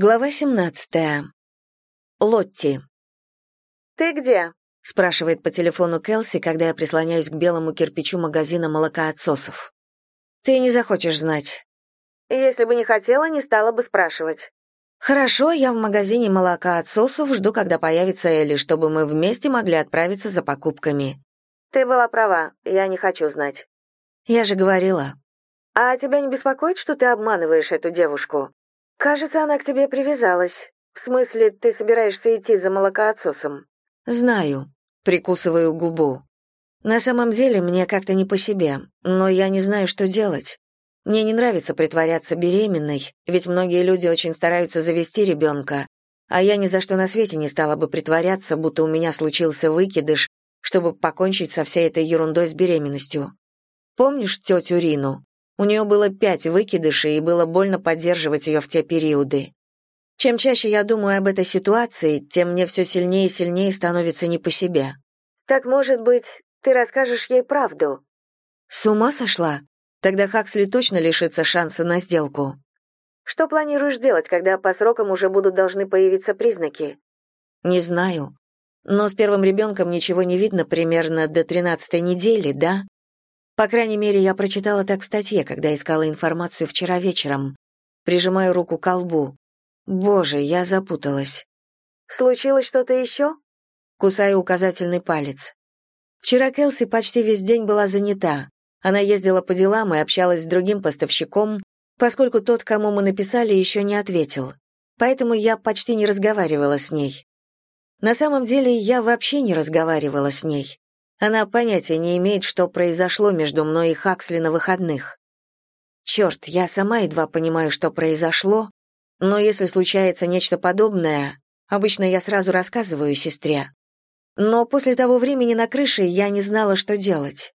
Глава 17. Лотти. «Ты где?» — спрашивает по телефону Келси, когда я прислоняюсь к белому кирпичу магазина молокоотсосов. «Ты не захочешь знать». «Если бы не хотела, не стала бы спрашивать». «Хорошо, я в магазине молокоотсосов жду, когда появится Элли, чтобы мы вместе могли отправиться за покупками». «Ты была права, я не хочу знать». «Я же говорила». «А тебя не беспокоит, что ты обманываешь эту девушку?» Кажется, она к тебе привязалась. В смысле, ты собираешься идти за молокоотсосом? Знаю. Прикусываю губу. На самом деле мне как-то не по себе, но я не знаю, что делать. Мне не нравится притворяться беременной, ведь многие люди очень стараются завести ребенка, а я ни за что на свете не стала бы притворяться, будто у меня случился выкидыш, чтобы покончить со всей этой ерундой с беременностью. Помнишь тетю Рину? У нее было пять выкидышей, и было больно поддерживать ее в те периоды. Чем чаще я думаю об этой ситуации, тем мне все сильнее и сильнее становится не по себе. «Так, может быть, ты расскажешь ей правду?» «С ума сошла? Тогда Хаксли точно лишится шанса на сделку». «Что планируешь делать, когда по срокам уже будут должны появиться признаки?» «Не знаю. Но с первым ребенком ничего не видно примерно до тринадцатой недели, да? По крайней мере, я прочитала так в статье, когда искала информацию вчера вечером. Прижимаю руку к колбу. Боже, я запуталась. Случилось что-то еще? Кусаю указательный палец. Вчера Келси почти весь день была занята. Она ездила по делам и общалась с другим поставщиком, поскольку тот, кому мы написали, еще не ответил. Поэтому я почти не разговаривала с ней. На самом деле, я вообще не разговаривала с ней. Она понятия не имеет, что произошло между мной и Хаксли на выходных. Черт, я сама едва понимаю, что произошло, но если случается нечто подобное, обычно я сразу рассказываю сестре. Но после того времени на крыше я не знала, что делать.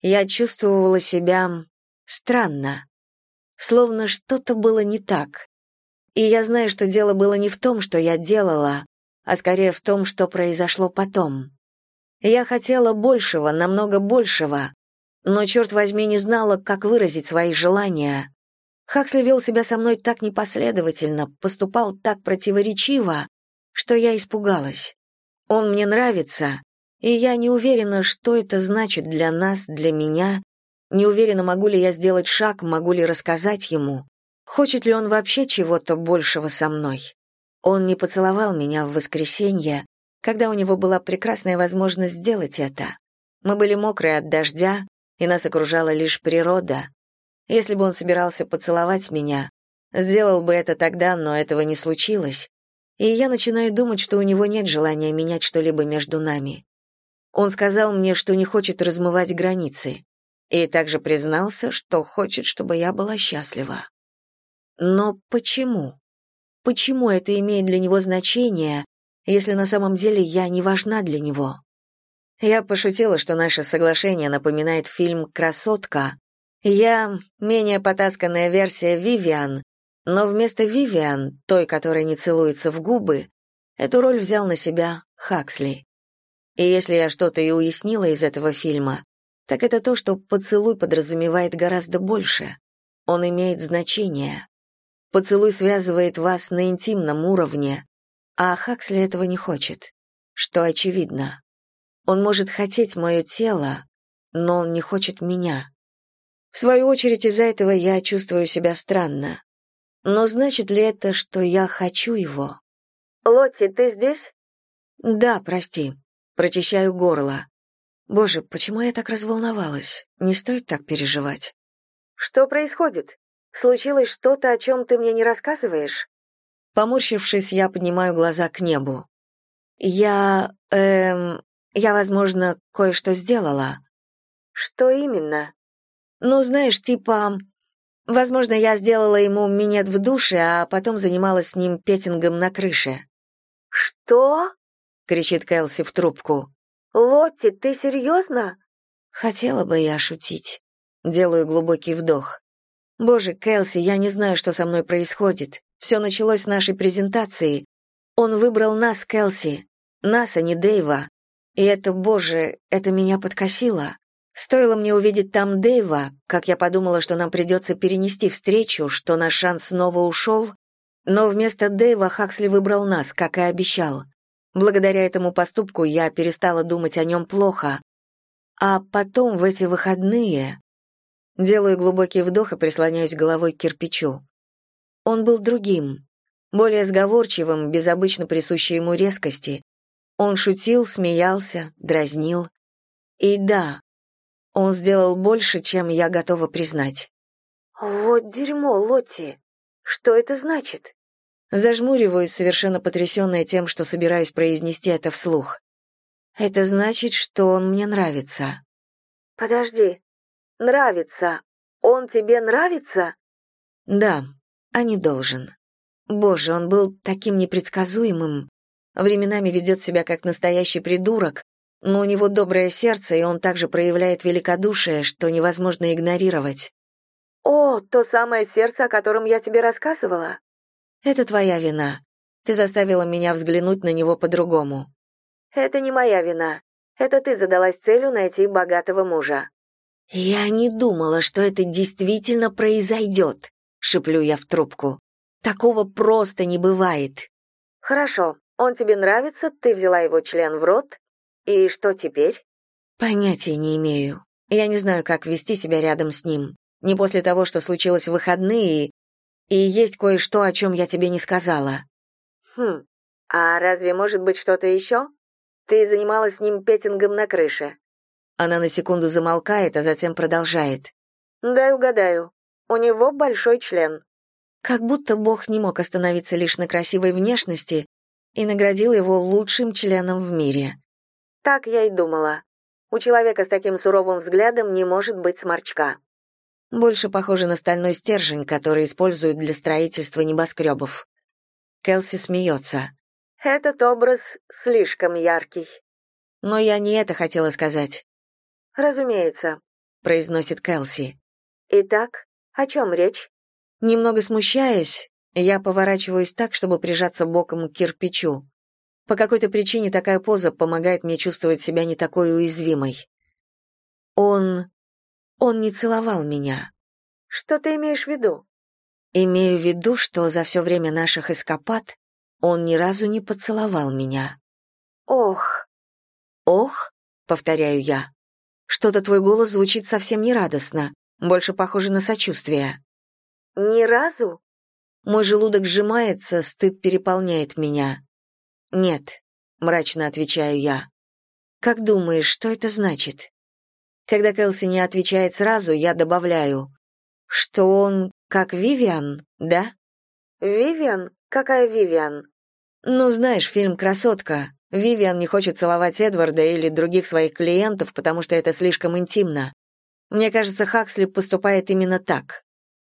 Я чувствовала себя странно, словно что-то было не так. И я знаю, что дело было не в том, что я делала, а скорее в том, что произошло потом. Я хотела большего, намного большего, но, черт возьми, не знала, как выразить свои желания. Хаксли вел себя со мной так непоследовательно, поступал так противоречиво, что я испугалась. Он мне нравится, и я не уверена, что это значит для нас, для меня. Не уверена, могу ли я сделать шаг, могу ли рассказать ему. Хочет ли он вообще чего-то большего со мной? Он не поцеловал меня в воскресенье, когда у него была прекрасная возможность сделать это. Мы были мокрые от дождя, и нас окружала лишь природа. Если бы он собирался поцеловать меня, сделал бы это тогда, но этого не случилось, и я начинаю думать, что у него нет желания менять что-либо между нами. Он сказал мне, что не хочет размывать границы, и также признался, что хочет, чтобы я была счастлива. Но почему? Почему это имеет для него значение, если на самом деле я не важна для него. Я пошутила, что наше соглашение напоминает фильм «Красотка». Я менее потасканная версия Вивиан, но вместо Вивиан, той, которая не целуется в губы, эту роль взял на себя Хаксли. И если я что-то и уяснила из этого фильма, так это то, что поцелуй подразумевает гораздо больше. Он имеет значение. Поцелуй связывает вас на интимном уровне, а Хаксли этого не хочет, что очевидно. Он может хотеть мое тело, но он не хочет меня. В свою очередь из-за этого я чувствую себя странно. Но значит ли это, что я хочу его? Лотти, ты здесь? Да, прости. Прочищаю горло. Боже, почему я так разволновалась? Не стоит так переживать. Что происходит? Случилось что-то, о чем ты мне не рассказываешь? Поморщившись, я поднимаю глаза к небу. Я, эм, я, возможно, кое-что сделала. Что именно? Ну, знаешь, типа, возможно, я сделала ему минет в душе, а потом занималась с ним петингом на крыше. Что? кричит Кэлси в трубку. Лотти, ты серьезно? Хотела бы я шутить. Делаю глубокий вдох. Боже, Кэлси, я не знаю, что со мной происходит. Все началось с нашей презентации. Он выбрал нас, Келси. Нас, а не Дэйва. И это, боже, это меня подкосило. Стоило мне увидеть там Дэйва, как я подумала, что нам придется перенести встречу, что наш шанс снова ушел. Но вместо Дэйва Хаксли выбрал нас, как и обещал. Благодаря этому поступку я перестала думать о нем плохо. А потом в эти выходные... Делаю глубокий вдох и прислоняюсь головой к кирпичу. Он был другим, более сговорчивым, без обычно присущей ему резкости. Он шутил, смеялся, дразнил. И да, он сделал больше, чем я готова признать. «Вот дерьмо, Лотти. Что это значит?» Зажмуриваюсь, совершенно потрясенная тем, что собираюсь произнести это вслух. Это значит, что он мне нравится. Подожди. Нравится. Он тебе нравится? Да, а не должен. Боже, он был таким непредсказуемым. Временами ведет себя как настоящий придурок, но у него доброе сердце, и он также проявляет великодушие, что невозможно игнорировать. «О, то самое сердце, о котором я тебе рассказывала?» Это твоя вина. Ты заставила меня взглянуть на него по-другому. Это не моя вина. Это ты задалась целью найти богатого мужа. Я не думала, что это действительно произойдет, шеплю я в трубку. Такого просто не бывает. Хорошо. Он тебе нравится, ты взяла его член в рот. И что теперь? Понятия не имею. Я не знаю, как вести себя рядом с ним. Не после того, что случилось в выходные, и есть кое-что, о чем я тебе не сказала». «Хм, а разве может быть что-то еще? Ты занималась с ним петингом на крыше». Она на секунду замолкает, а затем продолжает. «Дай угадаю. У него большой член». Как будто Бог не мог остановиться лишь на красивой внешности и наградил его лучшим членом в мире. Так я и думала. У человека с таким суровым взглядом не может быть сморчка. Больше похоже на стальной стержень, который используют для строительства небоскребов. Келси смеется. Этот образ слишком яркий. Но я не это хотела сказать. Разумеется, произносит Келси. Итак, о чем речь? Немного смущаясь, я поворачиваюсь так, чтобы прижаться боком к кирпичу. По какой-то причине такая поза помогает мне чувствовать себя не такой уязвимой. Он он не целовал меня. Что ты имеешь в виду? Имею в виду, что за все время наших эскапад он ни разу не поцеловал меня. Ох. Ох, повторяю я. Что-то твой голос звучит совсем нерадостно, больше похоже на сочувствие. Ни разу? Мой желудок сжимается, стыд переполняет меня. Нет, мрачно отвечаю я. Как думаешь, что это значит? Когда Кэлси не отвечает сразу, я добавляю, что он как Вивиан, да? Вивиан? Какая Вивиан? Ну, знаешь, фильм «Красотка». Вивиан не хочет целовать Эдварда или других своих клиентов, потому что это слишком интимно. Мне кажется, Хаксли поступает именно так.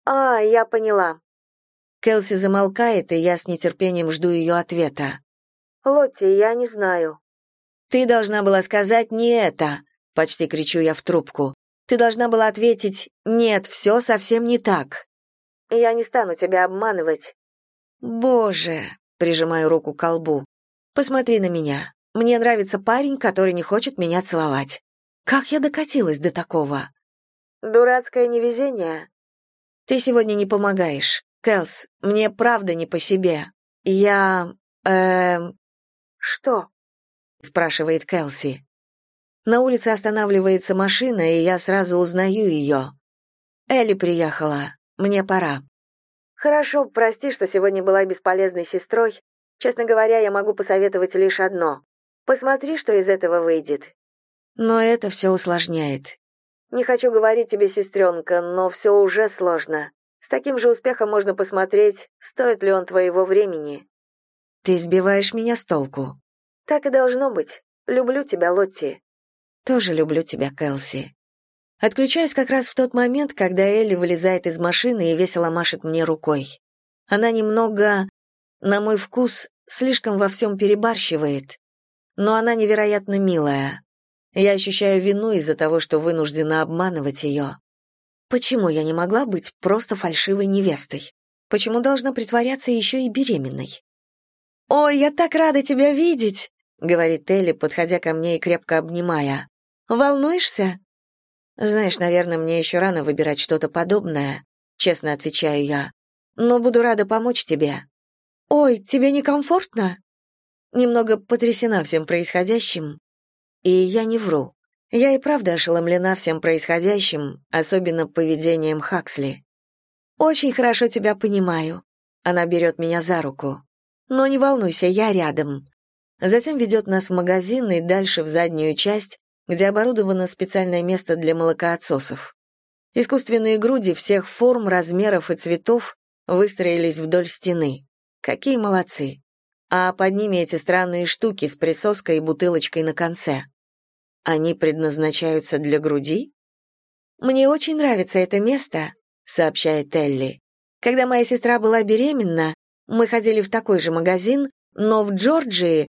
А, я поняла. Кэлси замолкает, и я с нетерпением жду ее ответа. Лотти, я не знаю. Ты должна была сказать не это. Почти кричу я в трубку. Ты должна была ответить «Нет, все совсем не так». Я не стану тебя обманывать. Боже, прижимаю руку к колбу. Посмотри на меня. Мне нравится парень, который не хочет меня целовать. Как я докатилась до такого? Дурацкое невезение. Ты сегодня не помогаешь. Кэлс, мне правда не по себе. Я... эм... Что? спрашивает Кэлси. На улице останавливается машина, и я сразу узнаю ее. Элли приехала. Мне пора. Хорошо, прости, что сегодня была бесполезной сестрой. Честно говоря, я могу посоветовать лишь одно. Посмотри, что из этого выйдет. Но это все усложняет. Не хочу говорить тебе, сестренка, но все уже сложно. С таким же успехом можно посмотреть, стоит ли он твоего времени. Ты сбиваешь меня с толку. Так и должно быть. Люблю тебя, Лотти. Тоже люблю тебя, Кэлси. Отключаюсь как раз в тот момент, когда Элли вылезает из машины и весело машет мне рукой. Она немного, на мой вкус, слишком во всем перебарщивает, но она невероятно милая. Я ощущаю вину из-за того, что вынуждена обманывать ее. Почему я не могла быть просто фальшивой невестой? Почему должна притворяться еще и беременной? «Ой, я так рада тебя видеть!» — говорит Элли, подходя ко мне и крепко обнимая. Волнуешься? Знаешь, наверное, мне еще рано выбирать что-то подобное, честно отвечаю я. Но буду рада помочь тебе. «Ой, тебе некомфортно?» Немного потрясена всем происходящим. И я не вру. Я и правда ошеломлена всем происходящим, особенно поведением Хаксли. «Очень хорошо тебя понимаю». Она берет меня за руку. «Но не волнуйся, я рядом». Затем ведет нас в магазин и дальше в заднюю часть, где оборудовано специальное место для молокоотсосов. Искусственные груди всех форм, размеров и цветов выстроились вдоль стены. Какие молодцы. А под ними эти странные штуки с присоской и бутылочкой на конце. Они предназначаются для груди? Мне очень нравится это место, сообщает Элли. Когда моя сестра была беременна, мы ходили в такой же магазин, но в Джорджии...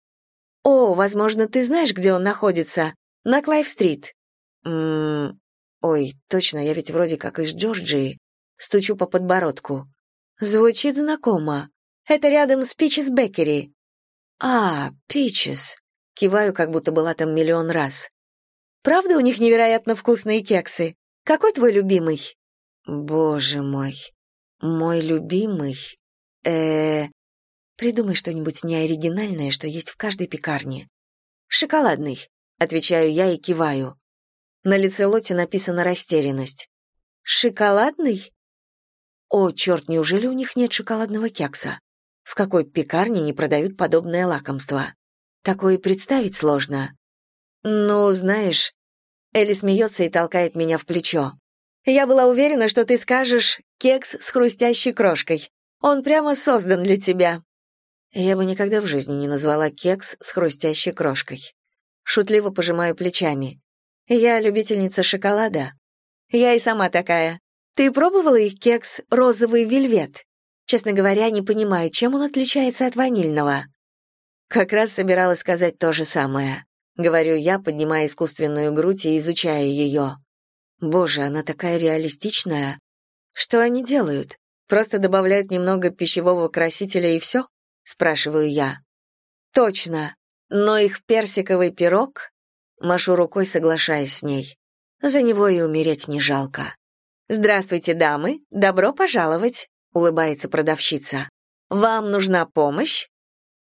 О, возможно, ты знаешь, где он находится? На Клайв-стрит. Ммм... Ой, точно, я ведь вроде как из Джорджии. Стучу по подбородку. Звучит знакомо. Это рядом с Peaches Bakery. А, Peaches. Киваю, как будто была там миллион раз. Правда у них невероятно вкусные кексы? Какой твой любимый? Боже мой. Мой любимый. Э, придумай что-нибудь неоригинальное, что есть в каждой пекарне. Шоколадный, отвечаю я и киваю. На лице Лоти написана растерянность. Шоколадный? О, черт, неужели у них нет шоколадного кекса? В какой пекарне не продают подобное лакомство? Такое представить сложно. «Ну, знаешь...» Элли смеется и толкает меня в плечо. «Я была уверена, что ты скажешь «кекс с хрустящей крошкой». Он прямо создан для тебя». Я бы никогда в жизни не назвала кекс с хрустящей крошкой. Шутливо пожимаю плечами. Я любительница шоколада. Я и сама такая. Ты пробовала их кекс «Розовый вельвет»? Честно говоря, не понимаю, чем он отличается от ванильного. Как раз собиралась сказать то же самое. Говорю я, поднимая искусственную грудь и изучая ее. Боже, она такая реалистичная. Что они делают? Просто добавляют немного пищевого красителя и все? Спрашиваю я. Точно. Но их персиковый пирог... Машу рукой, соглашаясь с ней. За него и умереть не жалко. «Здравствуйте, дамы! Добро пожаловать!» — улыбается продавщица. «Вам нужна помощь?»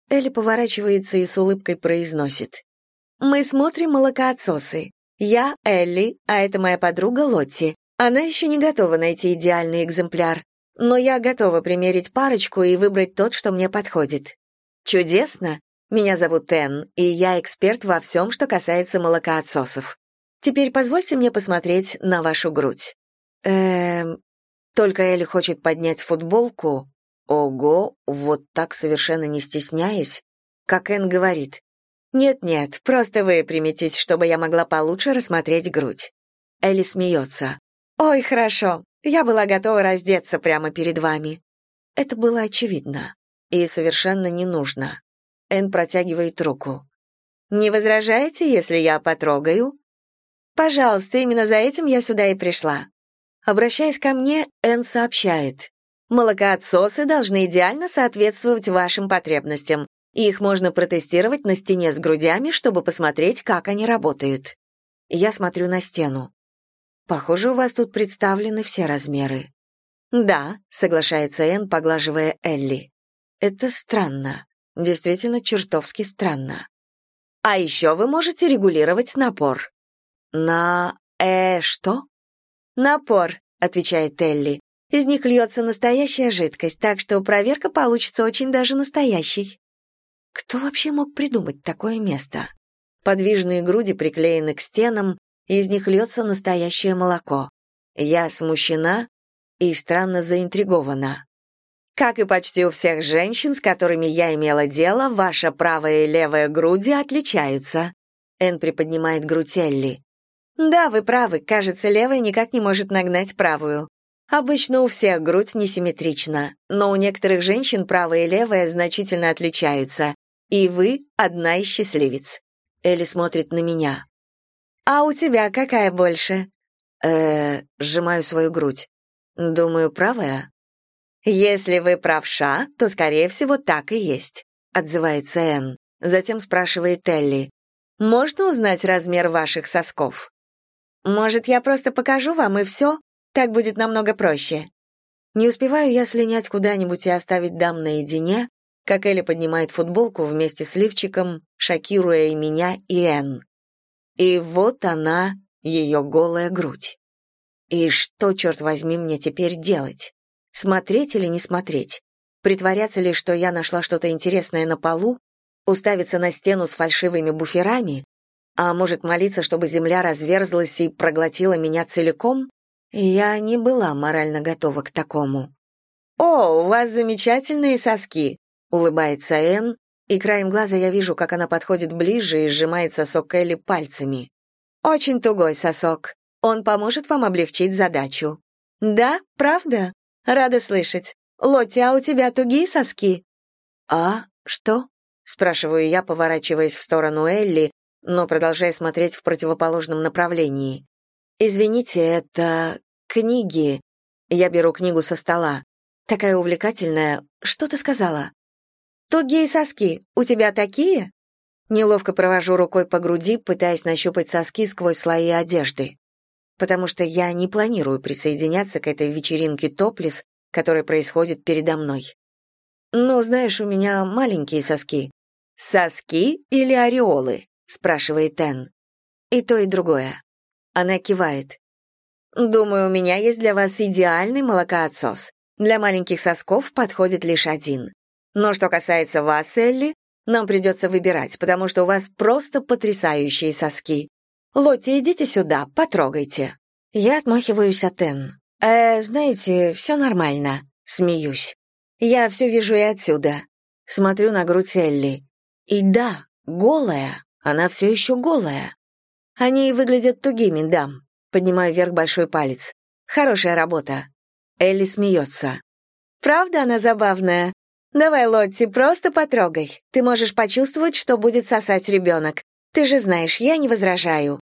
Элли поворачивается и с улыбкой произносит. Мы смотрим молокоотсосы. Я Элли, а это моя подруга Лотти. Она еще не готова найти идеальный экземпляр, но я готова примерить парочку и выбрать тот, что мне подходит. Чудесно. Меня зовут Энн, и я эксперт во всем, что касается молокоотсосов. Теперь позвольте мне посмотреть на вашу грудь. Эм... Только Элли хочет поднять футболку. Ого, вот так совершенно не стесняясь. Как Энн говорит, «Нет-нет, просто выпрямитесь, чтобы я могла получше рассмотреть грудь». Элли смеется. «Ой, хорошо. Я была готова раздеться прямо перед вами». Это было очевидно и совершенно не нужно. Эн протягивает руку. «Не возражаете, если я потрогаю?» «Пожалуйста, именно за этим я сюда и пришла». Обращаясь ко мне, Эн сообщает. «Молокоотсосы должны идеально соответствовать вашим потребностям их можно протестировать на стене с грудями, чтобы посмотреть, как они работают. Я смотрю на стену. Похоже, у вас тут представлены все размеры. Да, соглашается Энн, поглаживая Элли. Это странно. Действительно чертовски странно. А еще вы можете регулировать напор. На... э... что? Напор, отвечает Элли. Из них льется настоящая жидкость, так что проверка получится очень даже настоящей. Кто вообще мог придумать такое место? Подвижные груди приклеены к стенам, из них льется настоящее молоко. Я смущена и странно заинтригована. Как и почти у всех женщин, с которыми я имела дело, ваша правая и левая груди отличаются. Эн приподнимает грудь Элли. Да, вы правы, кажется, левая никак не может нагнать правую. Обычно у всех грудь несимметрична, но у некоторых женщин правая и левая значительно отличаются, и вы одна из счастливец. Элли смотрит на меня. А у тебя какая больше? Э, сжимаю свою грудь. Думаю, правая. Если вы правша, то скорее всего так и есть, отзывается Энн. Затем спрашивает Элли. Можно узнать размер ваших сосков? Может, я просто покажу вам и все? Так будет намного проще. Не успеваю я слинять куда-нибудь и оставить дам наедине, как Элли поднимает футболку вместе с лифчиком, шокируя и меня, и Энн. И вот она, ее голая грудь. И что, черт возьми, мне теперь делать? Смотреть или не смотреть? Притворяться ли, что я нашла что-то интересное на полу? Уставиться на стену с фальшивыми буферами? А может, молиться, чтобы земля разверзлась и проглотила меня целиком? Я не была морально готова к такому. «О, у вас замечательные соски!» — улыбается Энн, и краем глаза я вижу, как она подходит ближе и сжимает сосок Элли пальцами. «Очень тугой сосок. Он поможет вам облегчить задачу». «Да, правда? Рада слышать. Лотти, а у тебя тугие соски?» «А? Что?» — спрашиваю я, поворачиваясь в сторону Элли, но продолжая смотреть в противоположном направлении. «Извините, это книги». Я беру книгу со стола. Такая увлекательная. Что ты сказала? «Тугие соски. У тебя такие?» Неловко провожу рукой по груди, пытаясь нащупать соски сквозь слои одежды. Потому что я не планирую присоединяться к этой вечеринке топлес, которая происходит передо мной. «Ну, знаешь, у меня маленькие соски». «Соски или ореолы?» — спрашивает Энн. «И то, и другое». Она кивает. «Думаю, у меня есть для вас идеальный молокоотсос. Для маленьких сосков подходит лишь один. Но что касается вас, Элли, нам придется выбирать, потому что у вас просто потрясающие соски. Лотти, идите сюда, потрогайте». Я отмахиваюсь от Энн. «Э, знаете, все нормально», — смеюсь. «Я все вижу и отсюда». Смотрю на грудь Элли. И да, голая, она все еще голая. Они выглядят тугими, да. Поднимаю вверх большой палец. Хорошая работа. Элли смеется. Правда она забавная? Давай, Лотти, просто потрогай. Ты можешь почувствовать, что будет сосать ребенок. Ты же знаешь, я не возражаю.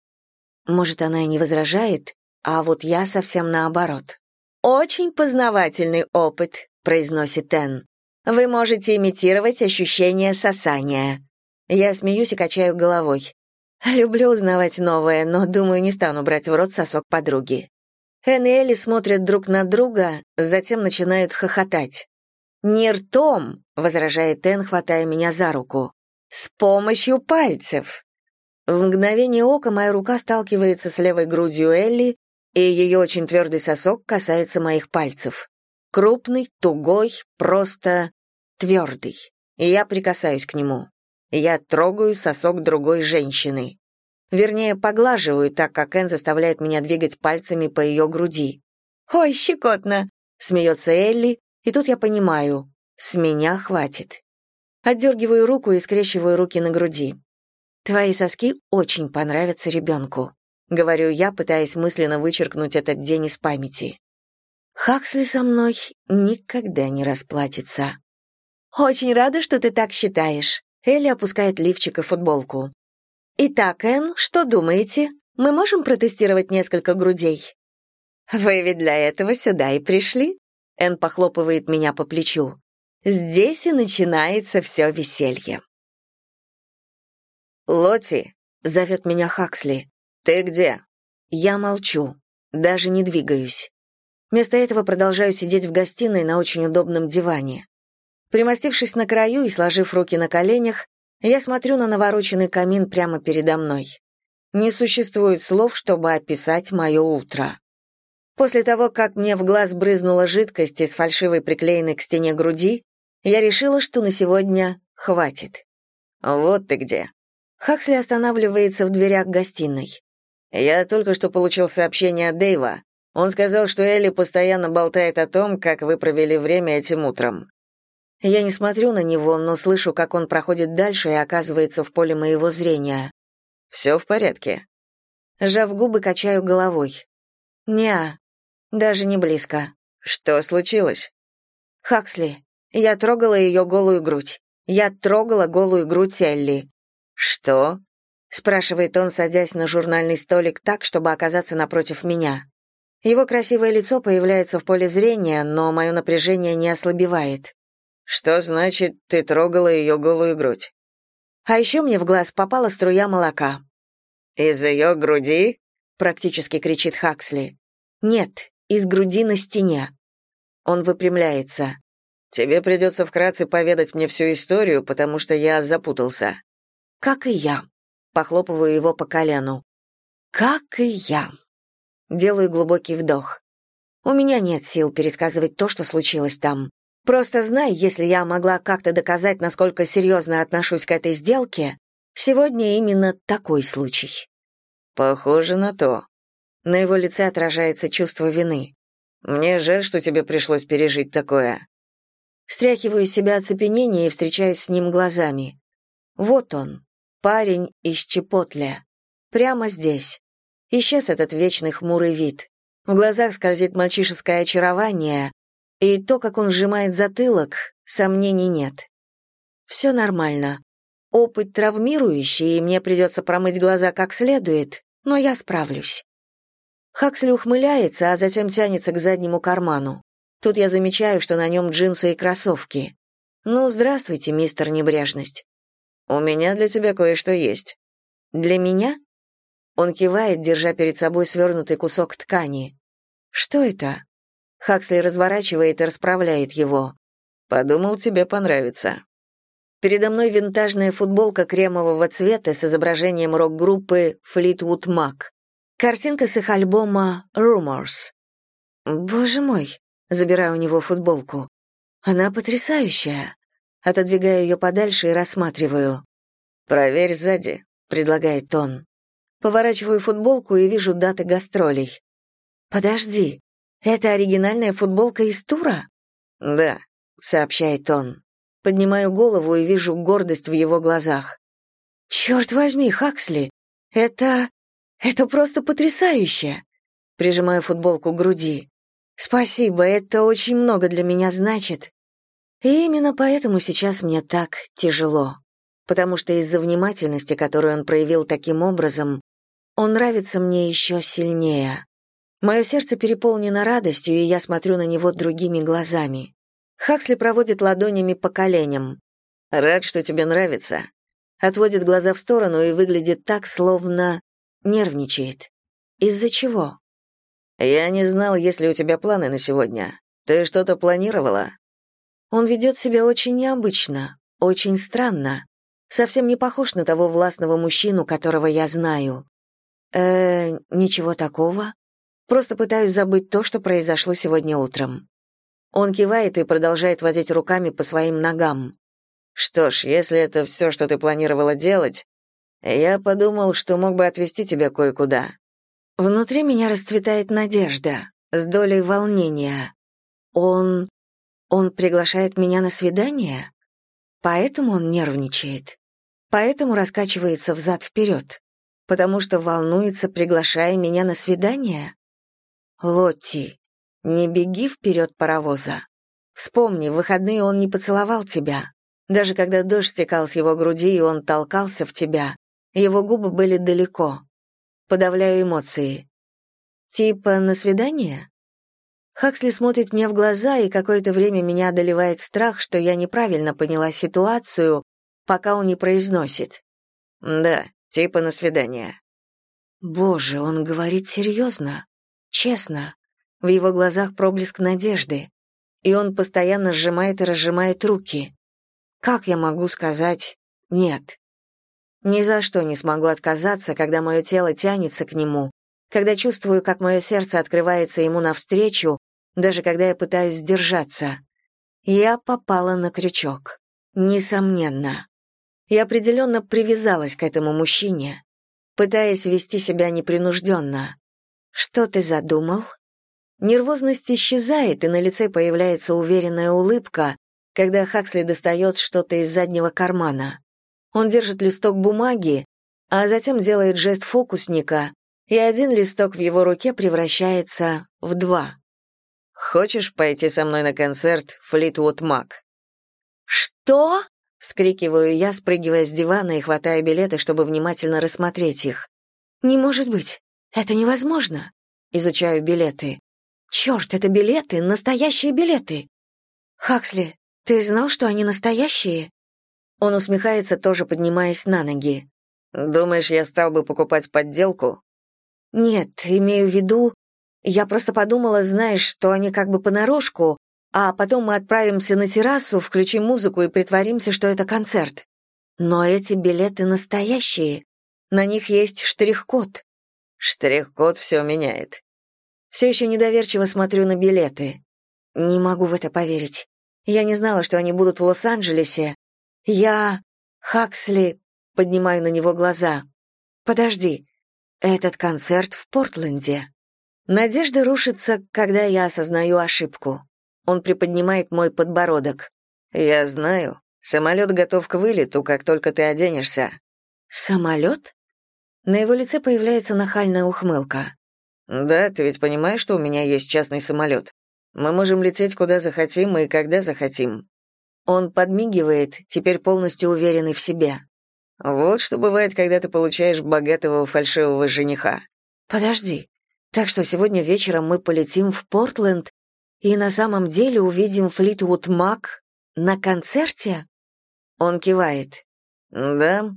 Может, она и не возражает, а вот я совсем наоборот. Очень познавательный опыт, произносит Энн. Вы можете имитировать ощущение сосания. Я смеюсь и качаю головой. Люблю узнавать новое, но, думаю, не стану брать в рот сосок подруги. Энн и Элли смотрят друг на друга, затем начинают хохотать. «Не ртом», — возражает Энн, хватая меня за руку. «С помощью пальцев». В мгновение ока моя рука сталкивается с левой грудью Элли, и ее очень твердый сосок касается моих пальцев. Крупный, тугой, просто твердый. И я прикасаюсь к нему. Я трогаю сосок другой женщины. Вернее, поглаживаю, так как Энн заставляет меня двигать пальцами по ее груди. «Ой, щекотно!» — смеется Элли, и тут я понимаю, с меня хватит. Отдергиваю руку и скрещиваю руки на груди. «Твои соски очень понравятся ребенку», — говорю я, пытаясь мысленно вычеркнуть этот день из памяти. Хаксли со мной никогда не расплатится. «Очень рада, что ты так считаешь», — Элли опускает лифчик и футболку. «Итак, Энн, что думаете? Мы можем протестировать несколько грудей?» «Вы ведь для этого сюда и пришли?» Эн похлопывает меня по плечу. Здесь и начинается все веселье. «Лоти», — зовет меня Хаксли, — «ты где?» Я молчу, даже не двигаюсь. Вместо этого продолжаю сидеть в гостиной на очень удобном диване. Примостившись на краю и сложив руки на коленях, я смотрю на навороченный камин прямо передо мной. Не существует слов, чтобы описать мое утро. После того, как мне в глаз брызнула жидкость из фальшивой приклеенной к стене груди, я решила, что на сегодня хватит. «Вот ты где». Хаксли останавливается в дверях гостиной. «Я только что получил сообщение от Дэйва. Он сказал, что Элли постоянно болтает о том, как вы провели время этим утром. Я не смотрю на него, но слышу, как он проходит дальше и оказывается в поле моего зрения. «Все в порядке?» Жав губы, качаю головой. «Неа, даже не близко. Что случилось? Хаксли. Я трогала ее голую грудь. Я трогала голую грудь Элли. Что? спрашивает он, садясь на журнальный столик так, чтобы оказаться напротив меня. Его красивое лицо появляется в поле зрения, но мое напряжение не ослабевает. Что значит, ты трогала ее голую грудь? А еще мне в глаз попала струя молока. Из ее груди? практически кричит Хаксли. Нет, из груди на стене. Он выпрямляется. Тебе придется вкратце поведать мне всю историю, потому что я запутался». «Как и я», — похлопываю его по колену. «Как и я». Делаю глубокий вдох. У меня нет сил пересказывать то, что случилось там. Просто знай, если я могла как-то доказать, насколько серьезно отношусь к этой сделке, сегодня именно такой случай. Похоже на то. На его лице отражается чувство вины. Мне жаль, что тебе пришлось пережить такое. Стряхиваю из себя оцепенение и встречаюсь с ним глазами. Вот он, парень из Чепотля. Прямо здесь. Исчез этот вечный хмурый вид. В глазах скользит мальчишеское очарование, и то, как он сжимает затылок, сомнений нет. Все нормально. Опыт травмирующий, и мне придется промыть глаза как следует, но я справлюсь. Хаксли ухмыляется, а затем тянется к заднему карману. Тут я замечаю, что на нем джинсы и кроссовки. Ну, здравствуйте, мистер Небрежность. У меня для тебя кое-что есть. Для меня? Он кивает, держа перед собой свернутый кусок ткани. Что это? Хаксли разворачивает и расправляет его. «Подумал, тебе понравится». Передо мной винтажная футболка кремового цвета с изображением рок-группы Fleetwood Mac. Картинка с их альбома Rumors. Боже мой, забираю у него футболку. Она потрясающая. Отодвигаю ее подальше и рассматриваю. «Проверь сзади», — предлагает он. Поворачиваю футболку и вижу даты гастролей. «Подожди, это оригинальная футболка из тура? Да, сообщает он. Поднимаю голову и вижу гордость в его глазах. Черт возьми, Хаксли, это... это просто потрясающе. Прижимаю футболку к груди. Спасибо, это очень много для меня значит. И именно поэтому сейчас мне так тяжело. Потому что из-за внимательности, которую он проявил таким образом, он нравится мне еще сильнее. Мое сердце переполнено радостью, и я смотрю на него другими глазами. Хаксли проводит ладонями по коленям. «Рад, что тебе нравится». Отводит глаза в сторону и выглядит так, словно нервничает. Из-за чего? «Я не знал, есть ли у тебя планы на сегодня. Ты что-то планировала?» Он ведет себя очень необычно, очень странно. Совсем не похож на того властного мужчину, которого я знаю. Э, ничего такого. Просто пытаюсь забыть то, что произошло сегодня утром. Он кивает и продолжает водить руками по своим ногам. Что ж, если это все, что ты планировала делать, я подумал, что мог бы отвезти тебя кое-куда. Внутри меня расцветает надежда, с долей волнения. Он... он приглашает меня на свидание? Поэтому он нервничает. Поэтому раскачивается взад-вперед. Потому что волнуется, приглашая меня на свидание? Лотти, не беги вперед паровоза. Вспомни, в выходные он не поцеловал тебя. Даже когда дождь стекал с его груди, и он толкался в тебя, его губы были далеко. Подавляю эмоции. Типа на свидание? Хаксли смотрит мне в глаза, и какое-то время меня одолевает страх, что я неправильно поняла ситуацию, пока он не произносит. Да, типа на свидание. Боже, он говорит серьезно. Честно, в его глазах проблеск надежды, и он постоянно сжимает и разжимает руки. Как я могу сказать «нет»? Ни за что не смогу отказаться, когда мое тело тянется к нему, когда чувствую, как мое сердце открывается ему навстречу, даже когда я пытаюсь сдержаться. Я попала на крючок. Несомненно. Я определенно привязалась к этому мужчине, пытаясь вести себя непринужденно. «Что ты задумал?» Нервозность исчезает, и на лице появляется уверенная улыбка, когда Хаксли достает что-то из заднего кармана. Он держит листок бумаги, а затем делает жест фокусника, и один листок в его руке превращается в два. «Хочешь пойти со мной на концерт Флитвуд Мак?» «Что?» — вскрикиваю я, спрыгивая с дивана и хватая билеты, чтобы внимательно рассмотреть их. «Не может быть! Это невозможно. Изучаю билеты. Черт, это билеты, настоящие билеты. Хаксли, ты знал, что они настоящие? Он усмехается, тоже поднимаясь на ноги. Думаешь, я стал бы покупать подделку? Нет, имею в виду, я просто подумала, знаешь, что они как бы понарошку, а потом мы отправимся на террасу, включим музыку и притворимся, что это концерт. Но эти билеты настоящие. На них есть штрих-код. Штрих-код все меняет. Все еще недоверчиво смотрю на билеты. Не могу в это поверить. Я не знала, что они будут в Лос-Анджелесе. Я... Хаксли... Поднимаю на него глаза. Подожди. Этот концерт в Портленде. Надежда рушится, когда я осознаю ошибку. Он приподнимает мой подбородок. «Я знаю. Самолет готов к вылету, как только ты оденешься». «Самолет?» На его лице появляется нахальная ухмылка. «Да, ты ведь понимаешь, что у меня есть частный самолет? Мы можем лететь куда захотим и когда захотим». Он подмигивает, теперь полностью уверенный в себе. «Вот что бывает, когда ты получаешь богатого фальшивого жениха». «Подожди. Так что сегодня вечером мы полетим в Портленд и на самом деле увидим Флитвуд Мак на концерте?» Он кивает. «Да.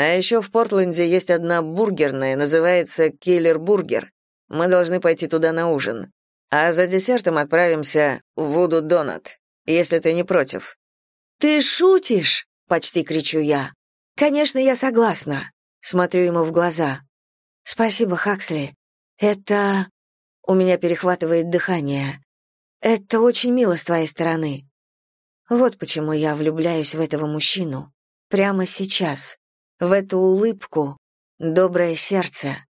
А еще в Портленде есть одна бургерная, называется Киллер Бургер. Мы должны пойти туда на ужин. А за десертом отправимся в Вуду Донат, если ты не против». «Ты шутишь?» — почти кричу я. «Конечно, я согласна». Смотрю ему в глаза. «Спасибо, Хаксли. Это...» У меня перехватывает дыхание. «Это очень мило с твоей стороны. Вот почему я влюбляюсь в этого мужчину. Прямо сейчас. В эту улыбку, доброе сердце.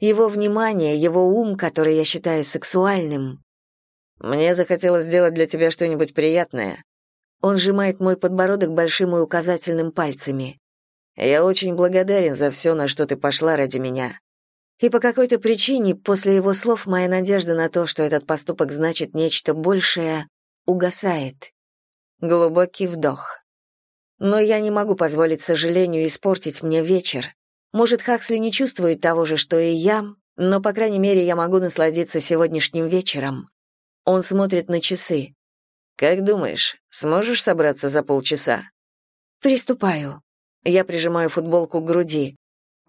Его внимание, его ум, который я считаю сексуальным. Мне захотелось сделать для тебя что-нибудь приятное. Он сжимает мой подбородок большим и указательным пальцами. Я очень благодарен за все, на что ты пошла ради меня. И по какой-то причине после его слов моя надежда на то, что этот поступок значит нечто большее, угасает. Глубокий вдох. Но я не могу позволить сожалению испортить мне вечер. Может, Хаксли не чувствует того же, что и я, но, по крайней мере, я могу насладиться сегодняшним вечером. Он смотрит на часы. «Как думаешь, сможешь собраться за полчаса?» «Приступаю». Я прижимаю футболку к груди.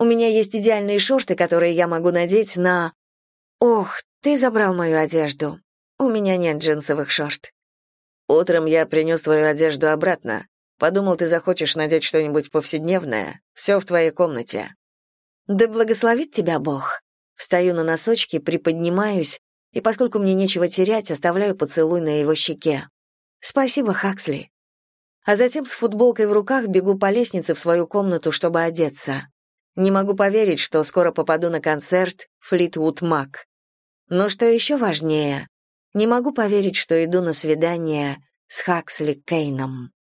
У меня есть идеальные шорты, которые я могу надеть на... Ох, ты забрал мою одежду. У меня нет джинсовых шорт. Утром я принес твою одежду обратно. Подумал, ты захочешь надеть что-нибудь повседневное. Все в твоей комнате». «Да благословит тебя Бог». Встаю на носочки, приподнимаюсь, и поскольку мне нечего терять, оставляю поцелуй на его щеке. «Спасибо, Хаксли». А затем с футболкой в руках бегу по лестнице в свою комнату, чтобы одеться. Не могу поверить, что скоро попаду на концерт «Флитвуд Мак». Но что еще важнее, не могу поверить, что иду на свидание с Хаксли Кейном.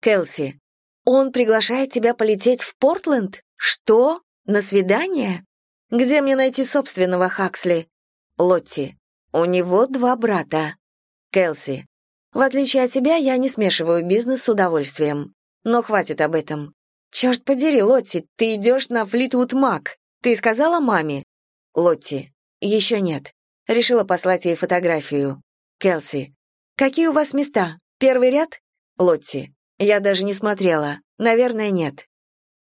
Келси, он приглашает тебя полететь в Портленд? Что? На свидание? Где мне найти собственного Хаксли? Лотти, у него два брата. Келси, в отличие от тебя, я не смешиваю бизнес с удовольствием. Но хватит об этом. Черт подери, Лотти, ты идешь на Флитвуд Мак. Ты сказала маме? Лотти, еще нет. Решила послать ей фотографию. Келси, какие у вас места? Первый ряд? Лотти, я даже не смотрела. Наверное, нет.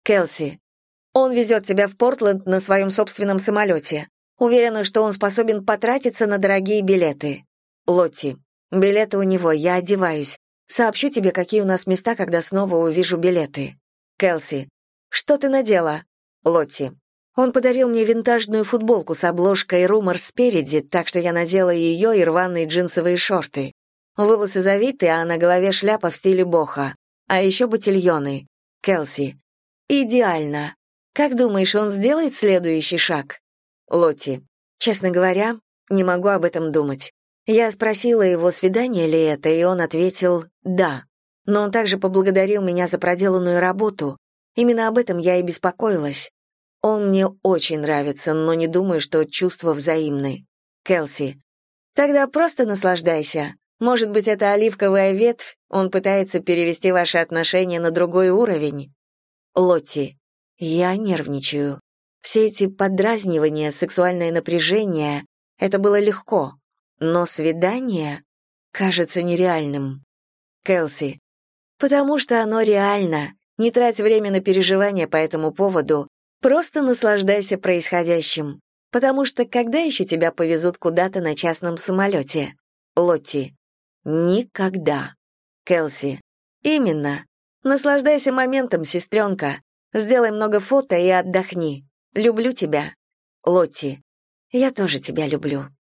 Келси. Он везет тебя в Портленд на своем собственном самолете. Уверена, что он способен потратиться на дорогие билеты. Лотти. Билеты у него, я одеваюсь. Сообщу тебе, какие у нас места, когда снова увижу билеты. Келси. Что ты надела? Лотти. Он подарил мне винтажную футболку с обложкой «Румор» спереди, так что я надела ее и рваные джинсовые шорты. Волосы завиты, а на голове шляпа в стиле боха. А еще ботильоны. Келси. Идеально. Как думаешь, он сделает следующий шаг? Лотти. Честно говоря, не могу об этом думать. Я спросила его, свидание ли это, и он ответил «да». Но он также поблагодарил меня за проделанную работу. Именно об этом я и беспокоилась. Он мне очень нравится, но не думаю, что чувства взаимны. Келси. Тогда просто наслаждайся. Может быть, это оливковая ветвь, он пытается перевести ваши отношения на другой уровень. Лотти, я нервничаю. Все эти подразнивания, сексуальное напряжение — это было легко. Но свидание кажется нереальным. Келси, потому что оно реально. Не трать время на переживания по этому поводу, просто наслаждайся происходящим. Потому что когда еще тебя повезут куда-то на частном самолете? Лотти. Никогда. Келси. Именно. Наслаждайся моментом, сестренка. Сделай много фото и отдохни. Люблю тебя. Лотти. Я тоже тебя люблю.